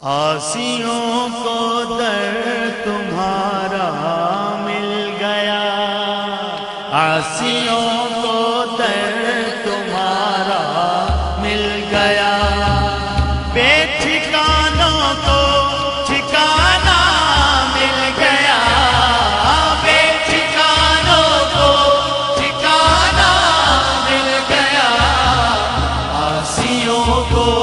آسیوں کو در تمہارا مل گیا۔ آسیوں کو در تمہارا مل گیا۔ بے ٹھکانوں کو ٹھکانا مل گیا۔ بے ٹھکانوں کو ٹھکانا مل گیا۔ آسیوں کو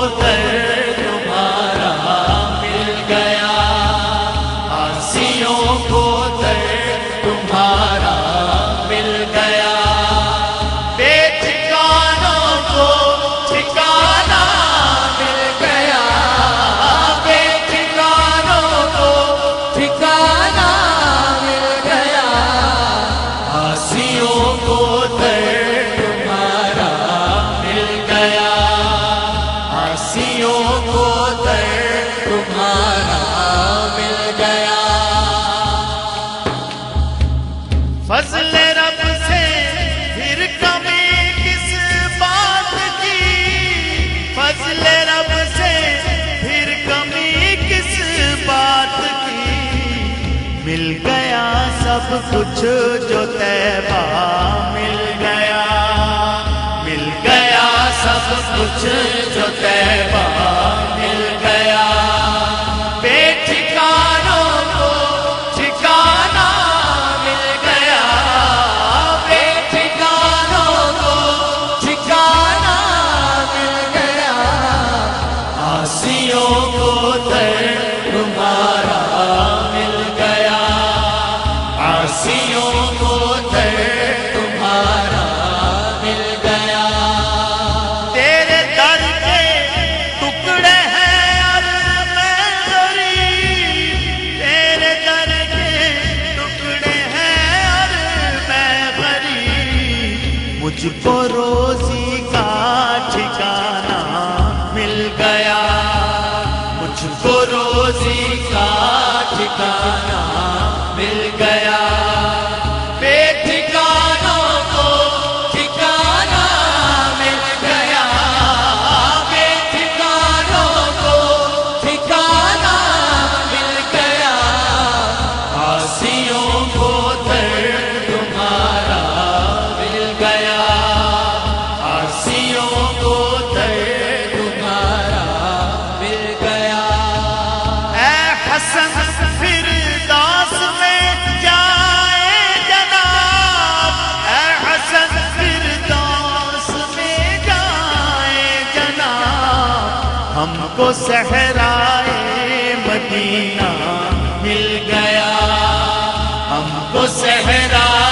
مل گیا سب کچھ جو تیبہ مل گیا۔ مل گیا سب کچھ جو تیبہ مل گیا۔ بے ٹھکانوں کو ٹھکانا مل گیا۔ بے ٹھکانوں کو ٹھکانا مل گیا۔ آسیوں کو آسیوں کو در تمہارا مل گیا۔ تیرے در کے ٹکڑے ہیں اب میں تیرے در کے ٹکڑے ہیں اب میں غریب۔ مجھ کو روزی کا ٹھکانا مل گیا۔ مجھ کو روزی کا ٹھکانا ہم کو صحرائے مدینہ مل گیا۔ ہم کو صحرائے